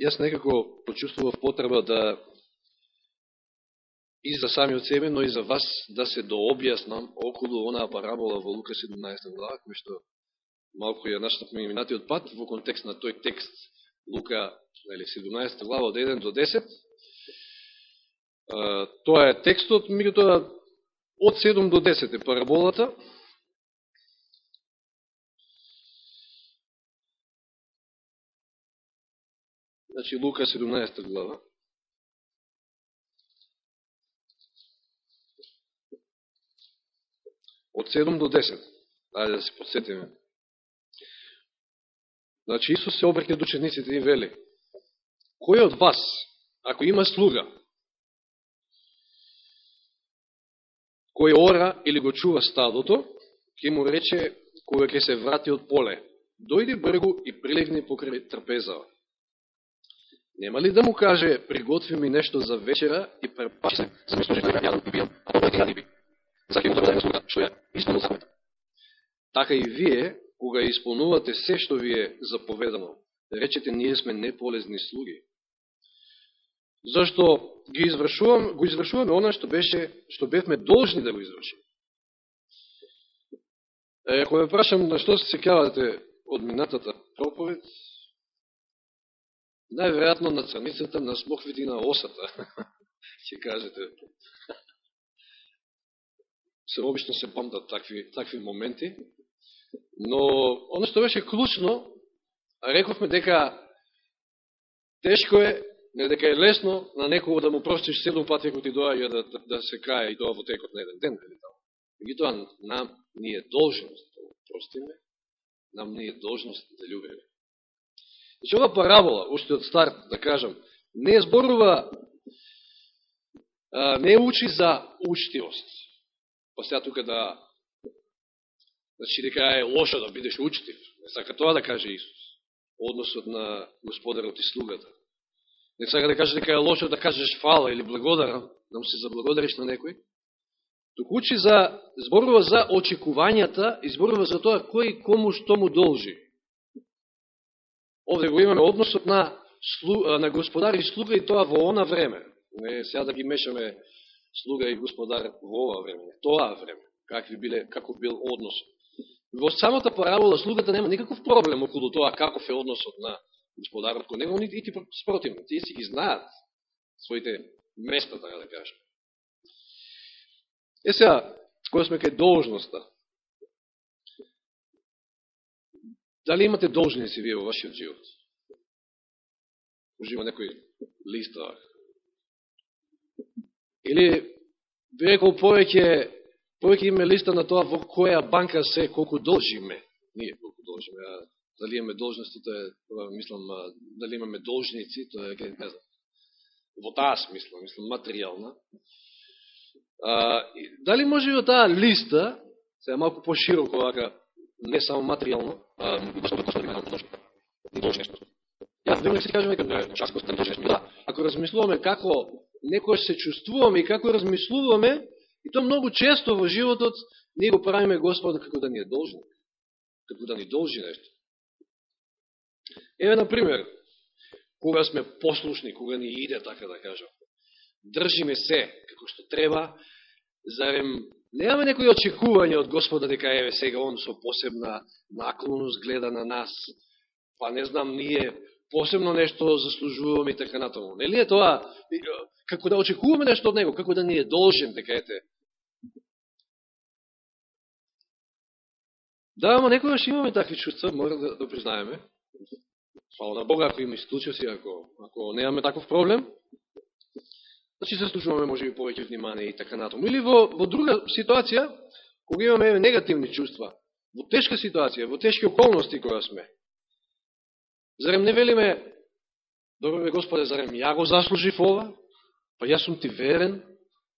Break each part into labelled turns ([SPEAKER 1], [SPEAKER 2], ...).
[SPEAKER 1] Јас некако почувствував потреба да и за самиот себе, но и за вас да се дообјаснам околу онаа парабола во Лука 17 глава, кој што малко ја наштапме минатиот пат во контекст на тој текст Лука 17 глава од 1 до 10. Тоа е текстот, меѓутоа од 7 до 10 е параболата. Значи Лука 17 глава. Од 7 до 10. Ајде да се подсетиме. Значи Исус се обрекне до учениците и вели. Кој од вас, ако има слуга, кој ора или го чува стадото, ќе му рече кога ќе се врати од поле, дојди бргу и прилегни покрај трпезава. Нема ли да му каже, приготви ми нешто за вечера и препаши се, за служи да јадам и пијам, а потоа ќе јади би. За ќе му да слуга, што ја исполнил заповед. Така и вие, кога исполнувате се што ви е заповедано, речете ние сме неполезни слуги. Зашто ги извршувам, го извршуваме она што беше што бевме должни да го извршиме. Е, ако ве прашам на што се секавате од минатата проповед, најверојатно на црницата на смоквите и на осата, ќе кажете. Се обично се памтат такви, такви моменти. Но, оно што беше клучно, рековме дека тешко е, не дека е лесно на некого да му простиш седом пати ако ти доаѓа да, да, да се кае и тоа во текот на еден ден. Меѓутоа, нам ни е должност да му простиме, нам ни е должност да љубиме. Значи, ова да парабола, уште од старт, да кажам, не зборува, не учи за учтивост. Па сега тука да Значи, дека е лошо да бидеш учтив. Не сака тоа да каже Исус. Односот на господарот и слугата. Не сака да каже дека е лошо да кажеш фала или благодарам, да му се заблагодариш на некој. Тук учи за, зборува за очекувањата и зборува за тоа кој кому што му должи. Овде го имаме односот на, слу, на господар и слуга и тоа во она време. Не сега да ги мешаме слуга и господар во ова време. Тоа време. Какви биле, каков бил односот. Во самата парабола слугата нема никаков проблем околу тоа каков е односот на господарот кон него, и ти спротивно. Тие си ги знаат своите места, така да кажам. Е сега, која сме кај должноста. Дали имате должници вие во вашиот живот? Може има некој листа. Или би рекол повеќе повеќе име листа на тоа во која банка се колку должиме. Ние колку должиме, а дали имаме должности, тоа е, мислам, дали имаме должници, тоа е, не знам. Во таа смисла, мислам, материјална. А, дали може во таа листа, се малку пошироко, вака, не само материјално, а и должност. Јас вели се кажем дека час част не. Да, да, ако размислуваме како некој се чувствуваме и како размислуваме, И тоа многу често во животот ние го правиме Господа како да ни е должен. како да ни должи нешто. Еве, на пример, кога сме послушни, кога ни иде, така да кажам, држиме се како што треба, зарем немаме некои очекување од Господа дека еве сега он со посебна наклонност гледа на нас, па не знам ние посебно нешто заслужуваме и така натаму. Нели е тоа како да очекуваме нешто од него, како да ни е должен, дека ете. Да, ама некогаш имаме такви чувства, мора да, да признаеме. Слава на Бога, ако има си, ако, ако немаме таков проблем, значи заслужуваме, може би повеќе внимание и така натаму. Или во, во друга ситуација, кога имаме негативни чувства, во тешка ситуација, во тешки околности која сме, зарем не велиме, добре Господе, зарем ја го заслужив ова, Па јас сум ти верен,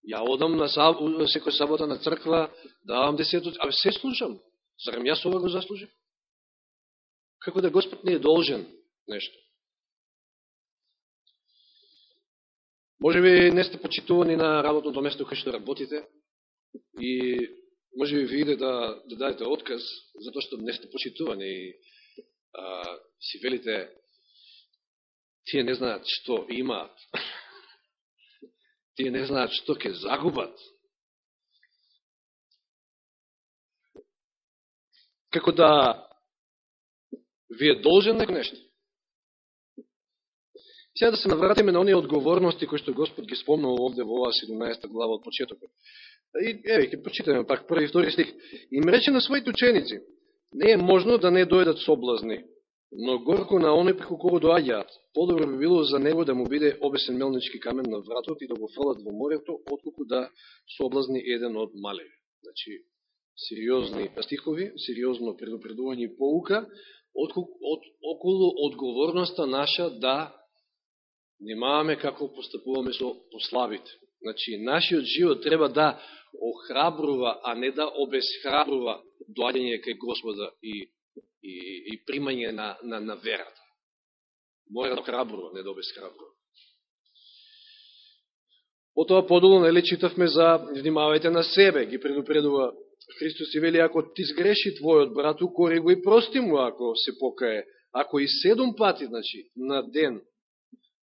[SPEAKER 1] ја одам на саб, секој сабота на црква, давам десетот, а се слушам. Зарем јас ова го заслужив? Како да Господ не е должен нешто? Може би не сте почитувани на работното место кај што работите и може би ви иде да, да дадете отказ затоа што не сте почитувани и а, си велите Тие не знаат што имаат. Тие не знаат што ќе загубат. Како да ви е должен да некој нешто. Сега да се навратиме на оние одговорности кои што Господ ги спомнал овде во оваа 17 глава од почетокот. И, еве, ќе прочитаме пак први и втори стих. Им рече на своите ученици, не е можно да не дојдат соблазни, но горко на оној преку кого доаѓаат. Подобро би било за него да му биде обесен мелнички камен на вратот и да го фрлат во морето, отколку да соблазни еден од мале, Значи, сериозни стихови, сериозно предупредување и поука, од, од, околу одговорноста наша да внимаваме како постапуваме со послабите. Значи, нашиот живот треба да охрабрува, а не да обесхрабрува доаѓање кај Господа и, и, и примање на, на, на верата. Мора да охрабрува, не да обесхрабрува. Потоа подолу, нели, читавме за внимавајте на себе, ги предупредува Христос и вели, ако ти сгреши твојот брат, укори го и прости му ако се покае. Ако и седум пати, значи, на ден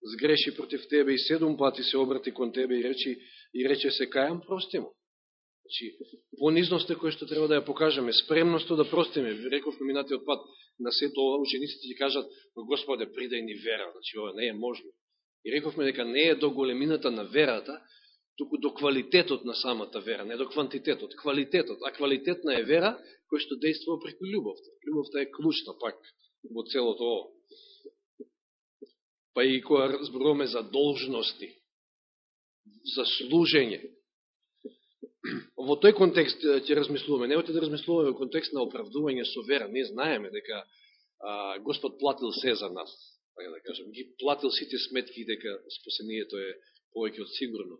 [SPEAKER 1] сгреши против тебе и седум пати се обрати кон тебе и речи, и рече се кајам, прости му. Значи, понизноста која што треба да ја покажеме, спремноста да простиме. Рековме минатиот пат на сето ова, учениците ќе кажат, Господе, придај ни вера. Значи, ова не е можно. И рековме дека не е до големината на верата, туку до квалитетот на самата вера, не до квантитетот, квалитетот. А квалитетна е вера која што действува преку љубовта. Љубовта е клучна пак во целото ово. Па и кога зборуваме за должности, за служење, во тој контекст ќе размислуваме. Немате да размислуваме во контекст на оправдување со вера. Ние знаеме дека а, Господ платил се за нас. Така да кажем, ги платил сите сметки дека спасението е повеќе од сигурно.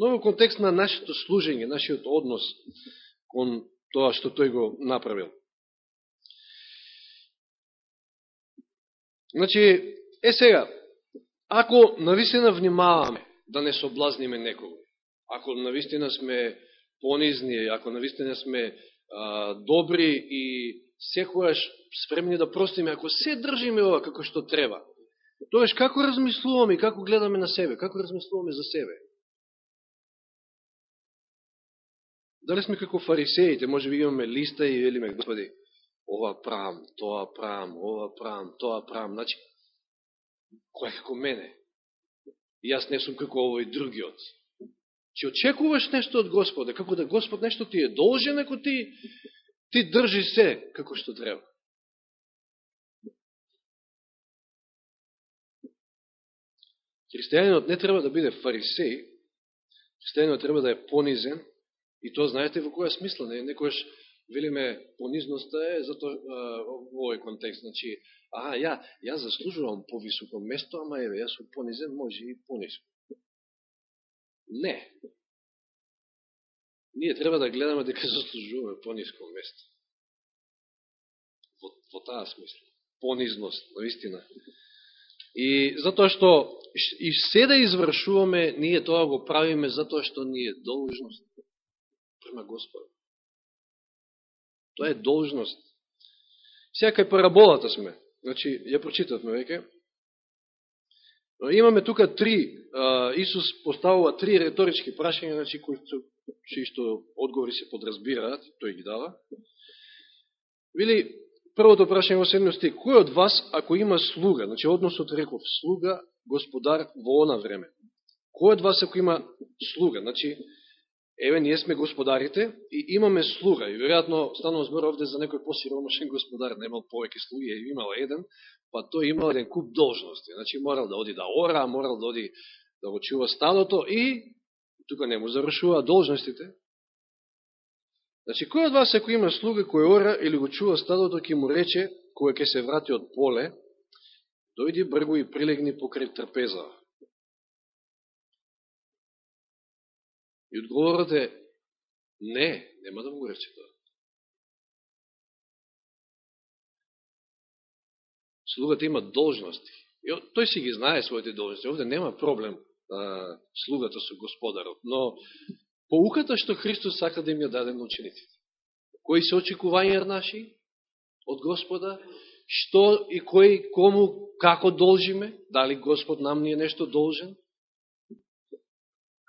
[SPEAKER 1] Но во контекст на нашето служење, нашиот однос кон тоа што тој го направил. Значи, е сега, ако навистина внимаваме да не соблазниме некого, ако навистина сме понизни, ако навистина сме а, добри и секојаш спремни да простиме, ако се држиме ова како што треба, тоеш како размислуваме и како гледаме на себе, како размислуваме за себе. Дали сме како фарисеите, може би имаме листа и велиме, Господи, ова правам, тоа правам, ова правам, тоа правам. Значи, кој е како мене? И јас не сум како овој другиот че очекуваш нешто од Господа, како да Господ нешто ти е должен, ако ти, ти држи се како што треба. Христијанинот не треба да биде фарисеј, христијанинот треба да е понизен, и тоа знаете во која смисла, не, некојаш велиме понизноста е зато во овој контекст, значи, а, ја, ја заслужувам повисоко место, ама еве, јас сум понизен, може и понизен. Не. Ние треба да гледаме дека заслужуваме пониско место. Во, во таа смисла. Понизност, наистина. И затоа што и се да извршуваме, ние тоа го правиме затоа што ни е должност према Господ. Тоа е должност. Сега кај параболата сме. Значи, ја прочитавме веќе. Но имаме тука три, Исус поставува три реторички прашања, значи, кои што, чии што одговори се подразбираат, тој ги дава. Вели првото прашање во седмиот стих, кој од вас, ако има слуга, значи односот реков, слуга, господар во она време, кој од вас ако има слуга, значи, еве, ние сме господарите и имаме слуга, и веројатно станува збор овде за некој посиромашен господар, немал повеќе слуги, имал еден, па тој имал еден куп должности. Значи, морал да оди да ора, морал да оди да го чува стадото и тука не му завршува должностите. Значи, кој од вас, ако има слуга кој ора или го чува стадото, ќе му рече, кој ќе се врати од поле, дојди бргу и прилегни покрај трпеза. И одговорот е, не, нема да му го рече тоа. слугата има должности. И тој си ги знае своите должности. Овде нема проблем а, слугата со господарот. Но поуката што Христос сака да им ја даде на учениците. Кои се очекувања наши од Господа, што и кој, кому како должиме, дали Господ нам ни е нешто должен,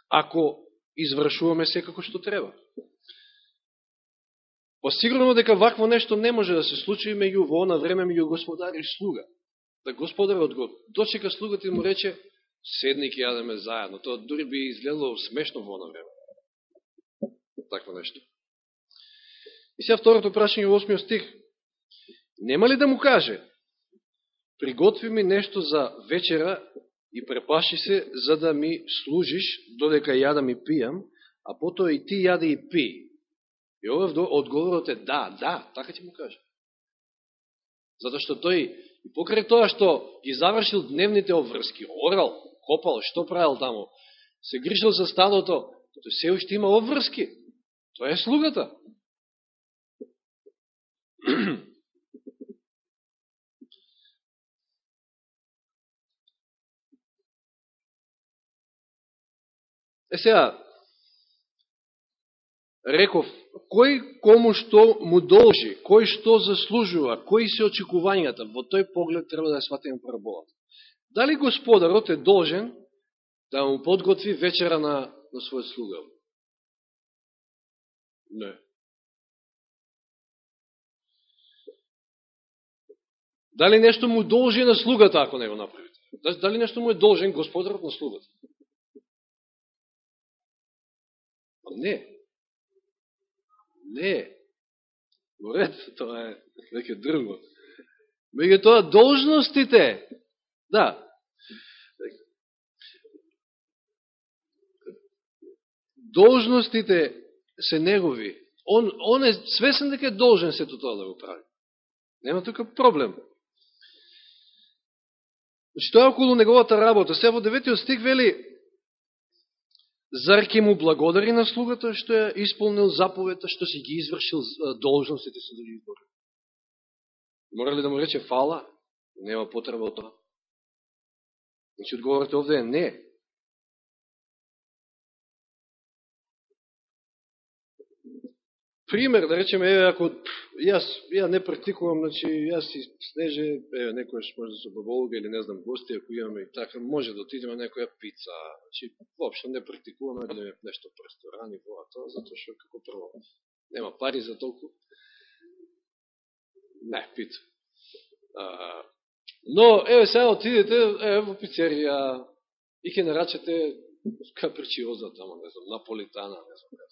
[SPEAKER 1] ако извршуваме секако што треба. Па дека вакво нешто не може да се случи меѓу во на време меѓу господар и слуга. Да господарот го дочека слугата и му рече, седни ке јадеме заедно. Тоа дури би изгледало смешно во на време. Такво нешто. И сега второто прашање во 8 стих. Нема ли да му каже, приготви ми нешто за вечера и препаши се за да ми служиш додека јадам и пијам, а потоа и ти јаде да и пи. И овој одговорот е да, да, така ќе му кажа. Затоа што тој, и покрај тоа што ги завршил дневните обврски, орал, копал, што правил таму, се грижил за стадото, тој се уште има обврски. Тоа е слугата. Е сега, реков, кој кому што му должи, кој што заслужува, кои се очекувањата, во тој поглед треба да ја сватиме параболата. Дали господарот е должен да му подготви вечера на, на својот слуга? Не. Дали нешто му должи на слугата ако не го направите? Дали нешто му е должен господарот на слугата? Па не. Не. Во ред, тоа е веќе друго. Меѓу тоа, должностите, да, должностите се негови. Он, он е свесен дека е должен сето тоа да го прави. Нема тука проблем. Значи, тоа е околу неговата работа. Се во деветиот стих вели, Зар ке му благодари на слугата што ја исполнил заповета, што си ги извршил должностите со други избори? Мора ли да му рече фала? Нема потреба од тоа. Значи, одговорите овде е не. Пример, да речеме, еве, ако јас, ја не практикувам, значи, јас и снеже, еве, некојаш може да се баболога или не знам гости, ако имаме и така, може да отидеме некоја пица. Значи, воопшто не практикуваме да нешто по ресторани, во тоа, затоа што како прво нема пари за толку. Не, пица. А, но, еве, сега отидете, еве, во пицерија и ќе нарачате капричиоза тамо, не знам, наполитана, не знам,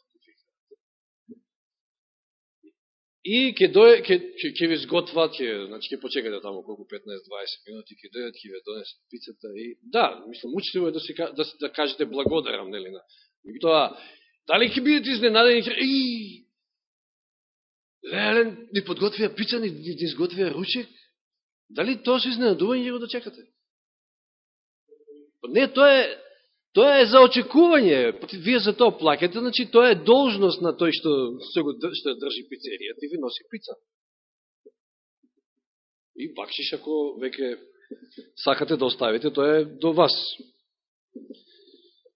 [SPEAKER 1] И ќе дојде, ќе ќе ви сготват, ќе значи ќе почекате таму колку 15-20 минути, ќе дојдат, ќе ви донесат пицата и да, мислам учтиво е да се да, да кажете благодарам, нели на. И тоа дали ќе бидете изненадени и Леле, ни подготвија пица, ни, ни, ни изготвија ручек. Дали тоа се изненадување го да чекате? Па не, тоа е Тоа е за очекување. Вие за тоа плакате, значи тоа е должност на тој што, што држи пицеријата и ви носи пица. И бакшиш ако веќе сакате да оставите, тоа е до вас.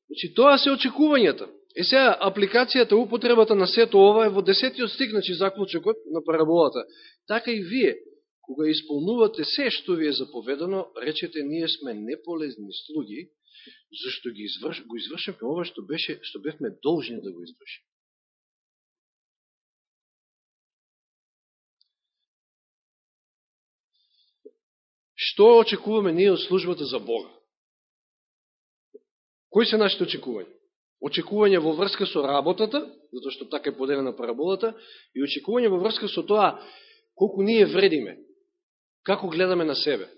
[SPEAKER 1] Значи, тоа се очекувањата. Е сега, апликацијата, употребата на сето ова е во десетиот стик, значи заклучокот на параболата. Така и вие, кога исполнувате се што ви е заповедано, речете, ние сме неполезни слуги, зашто ги изврш, го извршавме ова што беше што бевме должни да го извршиме. Што очекуваме ние од службата за Бога? Кои се нашите очекувања? Очекување во врска со работата, затоа што така е поделена параболата, и очекување во врска со тоа колку ние вредиме, како гледаме на себе.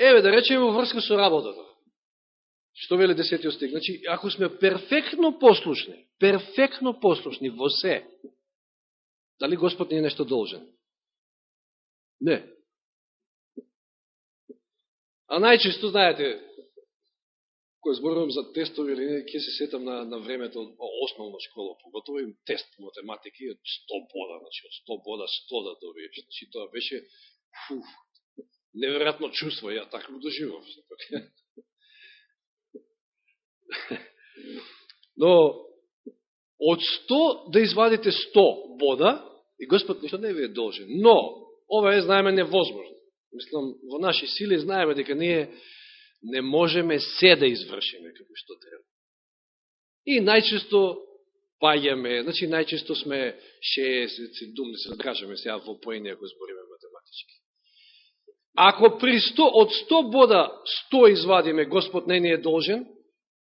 [SPEAKER 1] Еве, да речеме во врска со работата. Што веле десетиот стих? Значи, ако сме перфектно послушни, перфектно послушни во се, дали Господ не е нешто должен? Не. А најчесто, знаете, кој зборувам за тестови или не, ќе се сетам на, на времето од основна школа, поготово им тест по математики од 100 бода, значи од 100 бода 100 да добиеш. Значи тоа беше фуф, неверојатно чувство, ја така го доживав. Но, од 100 да извадите 100 бода, И Господ ништо не ви е должен. Но, ова е, знаеме, невозможно. Мислам, во наши сили знаеме дека ние не можеме се да извршиме како што треба. И најчесто паѓаме, значи најчесто сме 60, 70, кажеме сега во поени ако збориме. Ако при 100, од 100 бода 100 извадиме, Господ не ни е должен,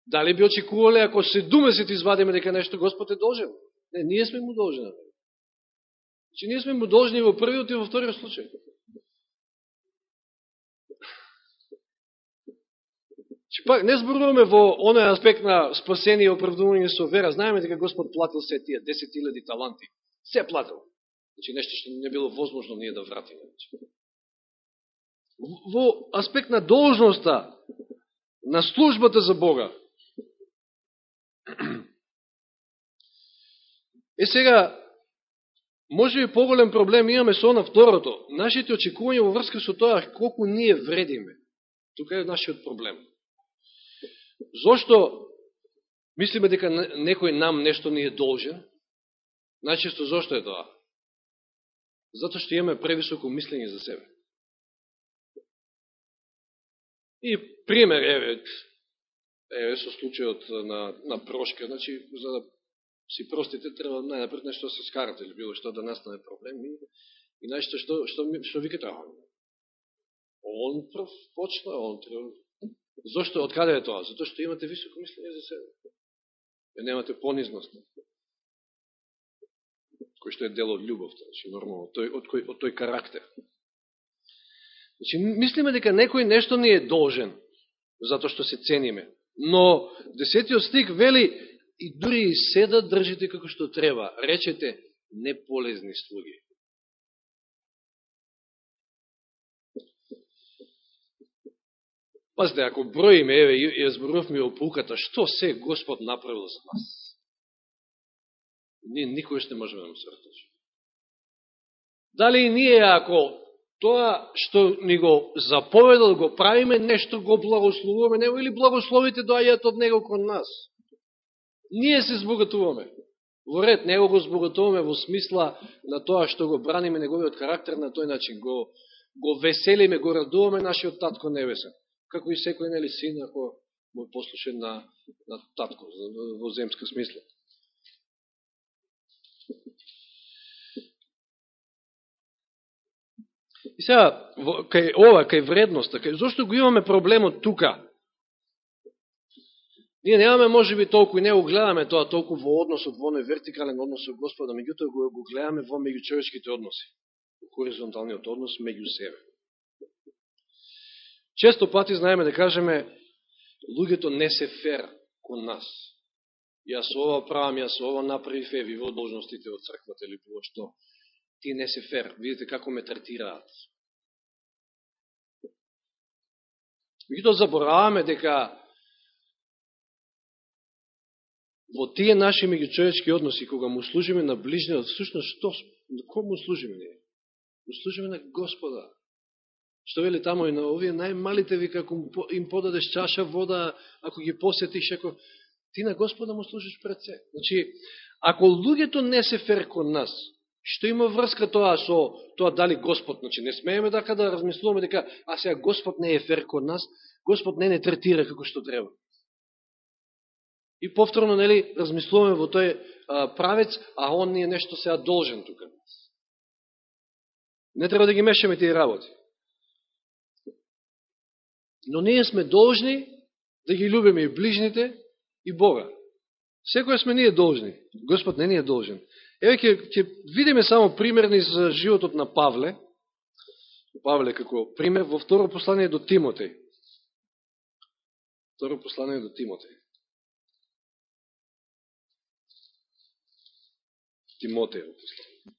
[SPEAKER 1] дали би очекувале ако 70 извадиме дека нешто Господ е должен? Не, ние сме му должни. Че ние сме му должни во првиот и во вториот случај. Че пак не зборуваме во оној аспект на спасение и оправдување со вера. Знаеме дека Господ платил се тие 10.000 таланти. Се платил. Значи нешто што не било возможно ние да вратиме. Во аспект на должноста, на службата за Бога. Е сега, може би поголем проблем имаме со на второто. Нашите очекувања во врска со тоа колку ние вредиме. Тука е нашиот проблем. Зошто мислиме дека некој нам нешто ни е должен? Најчесто зошто е тоа? Зато што имаме превисоко мислење за себе. И пример, еве, еве со случајот на, на прошка, значи, за да си простите, треба најнапред нешто да се скарате или било што да настане проблем и, и нешто што, што, што викате, он прв почна, он треба Зошто, од каде е тоа? Зато што имате високо мислење за себе. Ја немате понизност. Кој што е дел од љубовта, значи нормално, тој, од, кој, од тој карактер. Значи, мислиме дека некој нешто ни е должен, затоа што се цениме. Но, десетиот стик вели, и дури и седа држите како што треба, речете, неполезни слуги. Пазите, ако броиме, еве, ја зборувавме о пуката. што се Господ направил за нас? Ние никој не можеме да му се Дали и ние, ако тоа што ни го заповедал, го правиме, нешто го благословуваме него или благословите доаѓаат од него кон нас? Ние се збогатуваме. Во ред, него го збогатуваме во смисла на тоа што го браниме неговиот карактер на тој начин, го, го веселиме, го радуваме нашиот Татко Небесен како и секој нели син ако му е послушен на, на татко во земска смисла. И сега, кај ова, кај вредноста, кај, зашто го имаме проблемот тука? Ние немаме, може би, толку и не го гледаме тоа толку во односот, во оној вертикален однос со Господа, меѓутоа го, го гледаме во меѓучовечките односи, во хоризонталниот однос меѓу себе. Често пати знаеме да кажеме, луѓето не се фер кон нас. Јас ова правам, јас ова направив, е, ви во должностите од црквата или било што. Ти не се фер, видите како ме третираат. Меѓутоа забораваме дека во тие наши меѓучовечки односи, кога му служиме на ближниот, всушност, што, кому служиме ние? Му служиме на Господа. Што вели тамо и на овие најмалите ви, како им подадеш чаша вода, ако ги посетиш, ако ти на Господа му служиш пред се. Значи, ако луѓето не се фер кон нас, што има врска тоа со тоа дали Господ, значи не смееме така да размислуваме дека а сега Господ не е фер кон нас, Господ не не третира како што треба. И повторно, нели, размислуваме во тој а, правец, а он ни е нешто сега должен тука. Не треба да ги мешаме тие работи. Но ние сме должни да ги любиме и ближните, и Бога. Секоја сме ние должни. Господ не ни е должен. Еве ќе, ќе видиме само примерни за животот на Павле. Павле како пример во второ послание до Тимотеј. Второ послание до Тимотеј. Тимотеј послание.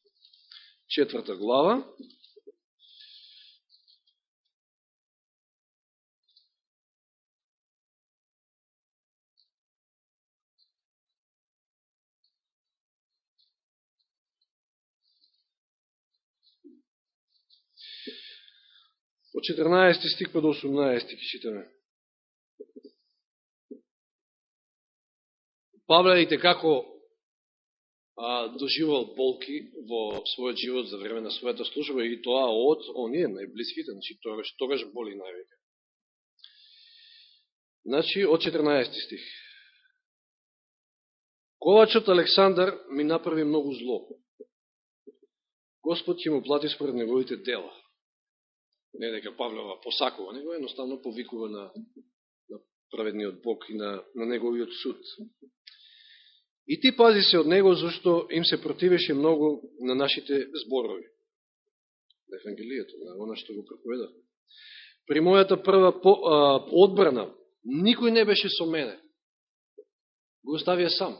[SPEAKER 1] Четврта глава. 14 стих па до 18 ќе читаме. Павлеите така како а, доживал болки во својот живот за време на својата служба и тоа од оние најблиските, значи тогаш, тогаш боли највеќе. Значи, од 14 стих. Ковачот Александар ми направи многу зло. Господ ќе му плати според неговите дела. Не дека Павлова посакува, него едноставно повикува на, на праведниот Бог и на, на неговиот суд. И ти пази се од него, зашто им се противеше многу на нашите зборови. На Евангелието, на она што го проповедав. При мојата прва по, а, одбрана, никој не беше со мене. Го оставија сам.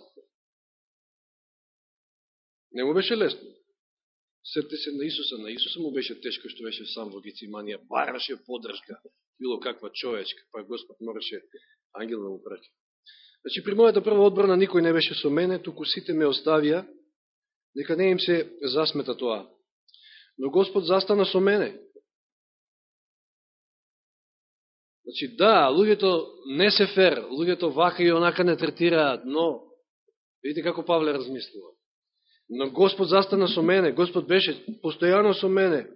[SPEAKER 1] Не му беше лесно. Сете се на Исуса. На Исуса му беше тешко што беше сам во Гециманија. Бараше подршка, било каква човечка. Па Господ мораше ангел да му праќа. Значи, при мојата прва одбрана никој не беше со мене, туку сите ме оставија, нека не им се засмета тоа. Но Господ застана со мене. Значи, да, луѓето не се фер, луѓето вака и онака не третираат, но, видите како Павле размислува. Но Господ застана со мене, Господ беше постојано со мене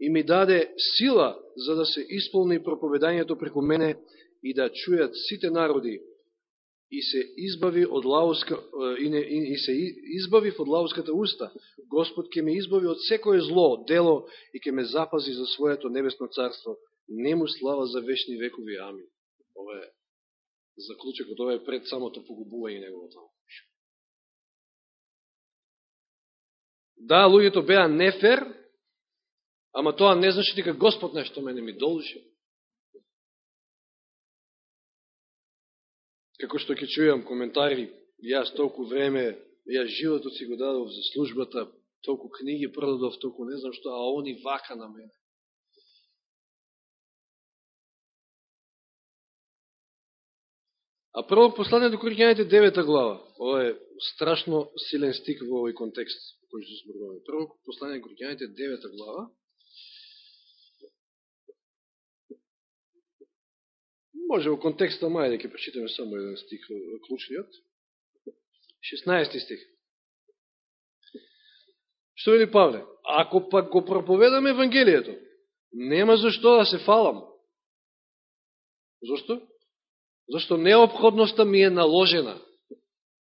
[SPEAKER 1] и ми даде сила за да се исполни проповедањето преку мене и да чујат сите народи и се избави од лауска и, не, и се избави од лауската уста. Господ ќе ме избави од секое зло, дело и ќе ме запази за своето небесно царство. Нему слава за вечни векови. Амин. Ова е заклучекот, ова е пред самото погубување неговото. Да, луѓето беа нефер, ама тоа не значи дека Господ нешто мене ми должи. како што ќе чујам коментари, јас толку време, јас животот си го дадов за службата, толку книги продадов, толку не знам што, а они вака на мене. А прво послание до Коринјаните девета глава. Ова е страшно силен стик во овој контекст кој што зборуваме. Прво послание до Коринјаните девета глава. Може во контекста мај да ќе прочитаме само еден стих, клучниот. 16 стих. Што вели Павле? Ако пак го проповедаме Евангелието, нема зашто да се фалам. Зошто? Зашто необходноста ми е наложена.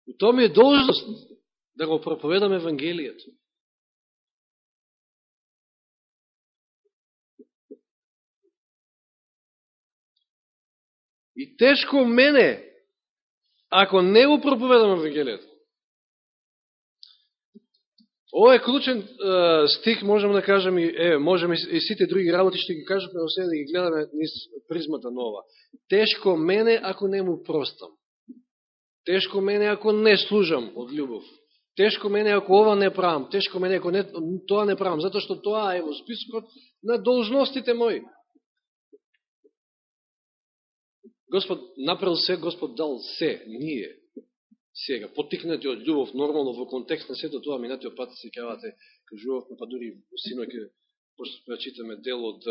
[SPEAKER 1] И тоа ми е должност да го проповедам Евангелието. И тешко мене, ако не го проповедам Евангелието. Ова е клучен е, стих, можеме да кажем, и, е, можеме и сите други работи што ги кажеме, но сега да ги гледаме низ призмата нова. Тешко мене, ако не му простам. Тешко мене, ако не служам од љубов. Тешко мене, ако ова не правам. Тешко мене, ако не, тоа не правам. Затоа што тоа е во спискот на должностите мои. Господ направил се, Господ дал се, ние, сега, потикнати од љубов, нормално во контекст на сето тоа, минатиот пат се кавате, кажувавме, па дури синоќе, пошто прочитаме дел од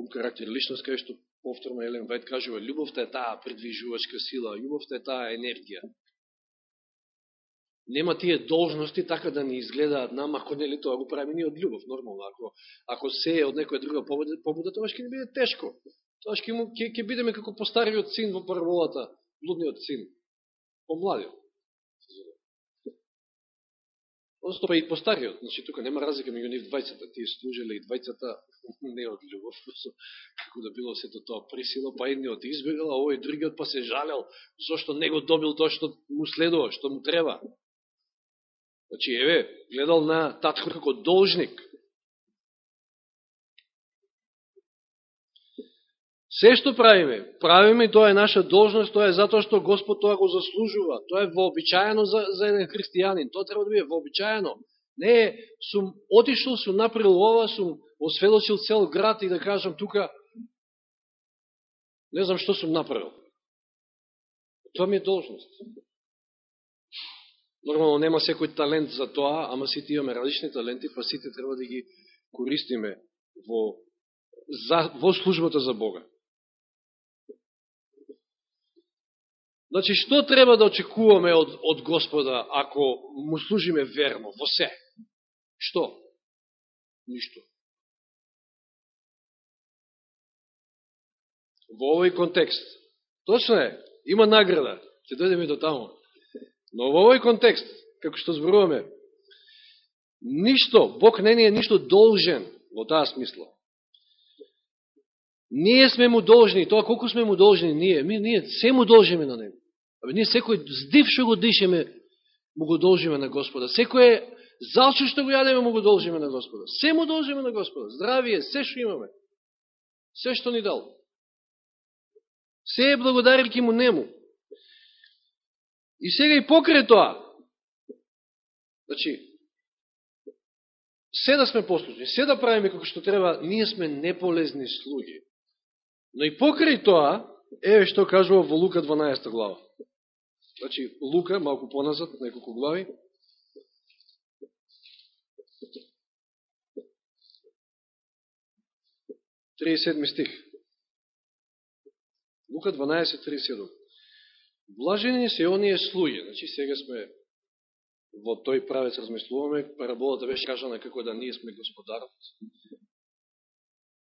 [SPEAKER 1] ум карактер личност, кај што повторно Елен Вајд кажува, љубовта е таа предвижувачка сила, љубовта е таа енергија. Нема тие должности така да ни изгледаат нам, ако нели тоа го правим ние од љубов, нормално. Ако, ако се е од некоја друга побуда, тоа ќе ни биде тешко тоа ќе, ќе, ќе бидеме како постариот син во параболата, блудниот син, помладиот. Одnosno па и постариот, значи тука нема разлика меѓу нив двајцата, тие служеле и двајцата не од љубов, како да било сето тоа присило, па едниот избегал, а овој другиот па се жалел, зашто не го добил тоа што му следува, што му треба. Значи, еве, гледал на татко како должник, Се што правиме, правиме, тоа е наша должност, тоа е затоа што Господ тоа го заслужува. Тоа е вообичаено за, за еден христијанин. Тоа треба да биде вообичаено. Не е, сум отишол, сум направил ова, сум осведочил цел град и да кажам тука, не знам што сум направил. Тоа ми е должност. Нормално нема секој талент за тоа, ама сите имаме различни таленти, па сите треба да ги користиме во, за, во службата за Бога. Значи, што треба да очекуваме од, од Господа ако му служиме верно, во се? Што? Ништо. Во овој контекст. Точно е, има награда, ќе дојдеме до таму. Но во овој контекст, како што зборуваме, ништо, Бог не ни е ништо должен во таа смисла. Ние сме му должни, тоа колку сме му должни ние, ми, ние се му должиме на него. Абе, ние секој здив што го дишеме, му го должиме на Господа. Секој залчо што го јадеме, му го должиме на Господа. Се му должиме на Господа. Здравие, се што имаме. Се што ни дал. Се е благодарики му нему. И сега и покрај тоа, значи, се да сме послужни, се да правиме како што треба, ние сме неполезни слуги. Но и покрај тоа, еве што кажува во Лука 12 глава. Значи, Лука, малку поназад, неколку глави. Триесетми стих. Лука 12.37. Блажени се оние слуги. Значи, сега сме во тој правец размислуваме, параболата беше кажана како да ние сме господарот.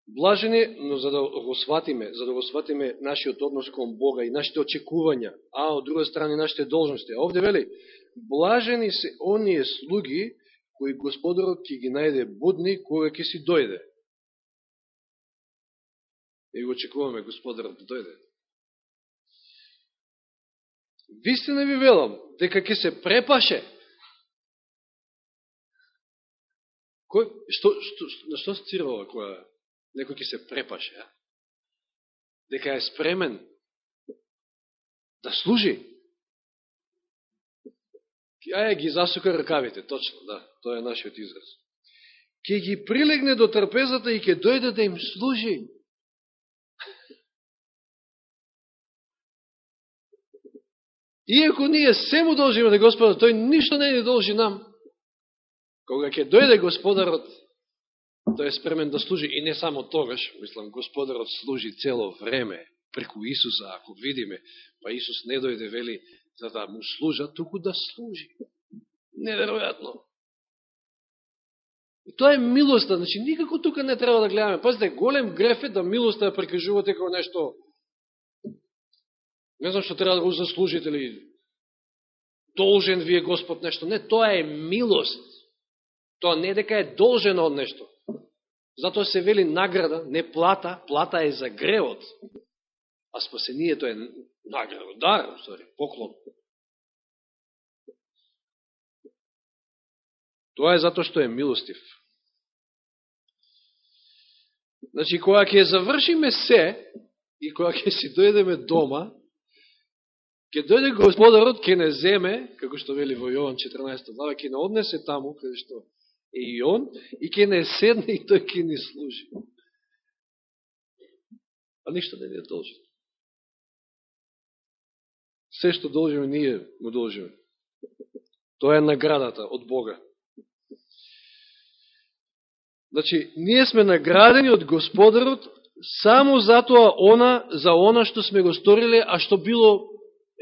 [SPEAKER 1] Блажени, но за да го сватиме, за да го сватиме нашиот однос кон Бога и нашите очекувања, а од друга страна нашите должности. А овде вели, блажени се оние слуги кои Господарот ќе ги најде будни кога ќе си дојде. И го очекуваме Господарот да дојде. Вистина ви велам, дека ќе се препаше. Кој, што, што, на што се ова која некој ќе се препаше? А? Дека е спремен да служи. Аје ги засука ръкавите, точно, да, тоа е нашиот израз. Ке ги прилегне до трпезата и ке дојде да им служи. Иако ние се му должиме на Господа, тој ништо не ни должи нам. Кога ќе дојде Господарот, тој е спремен да служи и не само тогаш, мислам, Господарот служи цело време преку Исуса, ако видиме, па Исус не дојде вели за да му служа, туку да служи. Неверојатно. И тоа е милоста, значи никако тука не треба да гледаме. Пазите, голем греф е да милоста ја прикажувате како нешто Не знам што треба да го заслужите или должен ви е Господ нешто. Не, тоа е милост. Тоа не дека е должен од нешто. Затоа се вели награда, не плата, плата е за гревот. А спасението е награда, дар, сори, поклон. Тоа е затоа што е милостив. Значи, кога ќе завршиме се, и кога ќе си дојдеме дома, Ке дојде Господарот, ке не земе, како што вели во Јован 14 глава, ке не однесе таму, каде што е и он, и ке не седне и тој ке ни служи. А ништо не ни е должен. Се што должиме, ние му должиме. Тоа е наградата од Бога. Значи, ние сме наградени од Господарот само затоа она, за она што сме го сториле, а што било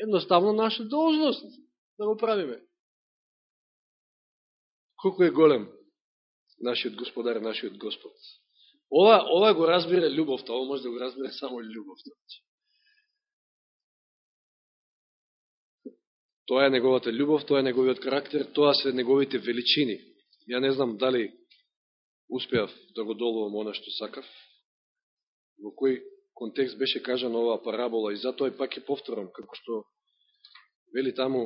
[SPEAKER 1] едноставно наша должност да го правиме. Колко е голем нашиот господар, нашиот Господ. Ова, ова го разбира љубовта, ова може да го разбира само љубовта. Тоа е неговата љубов, тоа е неговиот карактер, тоа се неговите величини. Ја не знам дали успеав да го долувам она што сакав, во кој контекст беше кажана оваа парабола и затоа и пак ќе повторам, како што вели таму,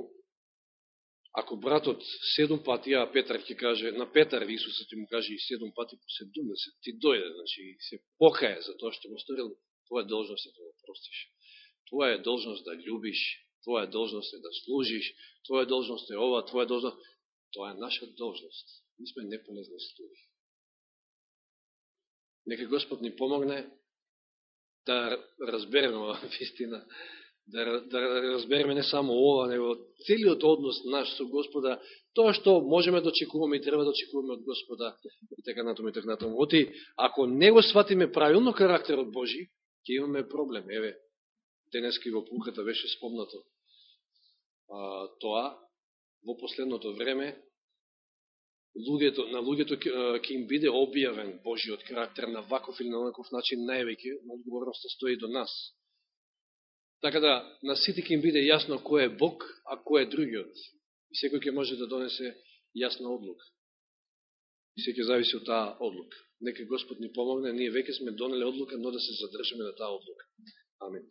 [SPEAKER 1] ако братот седум пати, а Петар ќе каже, на Петар Исусот ќе му каже и седум пати по седумдесет, ти дојде, значи, се покаја за тоа што го сторил, тоа е да го простиш. Тоа е должност да љубиш, тоа е должност да служиш, тоа е должност е ова, тоа е должност, тоа е наша должност. Ми сме неполезни слуги. Нека Господ ни помогне да разбереме ова вистина, да, да разбереме не само ова, него целиот однос наш со Господа, тоа што можеме да очекуваме и треба да очекуваме од Господа, и така натаму и така натаму. Оти, ако не го сватиме правилно карактерот Божи, ќе имаме проблем. Еве, денески во пулката беше спомнато. а, тоа во последното време луѓето, на луѓето ќе им биде објавен Божиот карактер на ваков или на ваков начин, највеќе на одговорноста стои до нас. Така да на сите ќе им биде јасно кој е Бог, а кој е другиот. И секој ќе може да донесе јасна одлука. И секој зависи од таа одлука. Нека Господ ни помогне, ние веќе сме донеле одлука, но да се задржиме на таа одлука. Амин.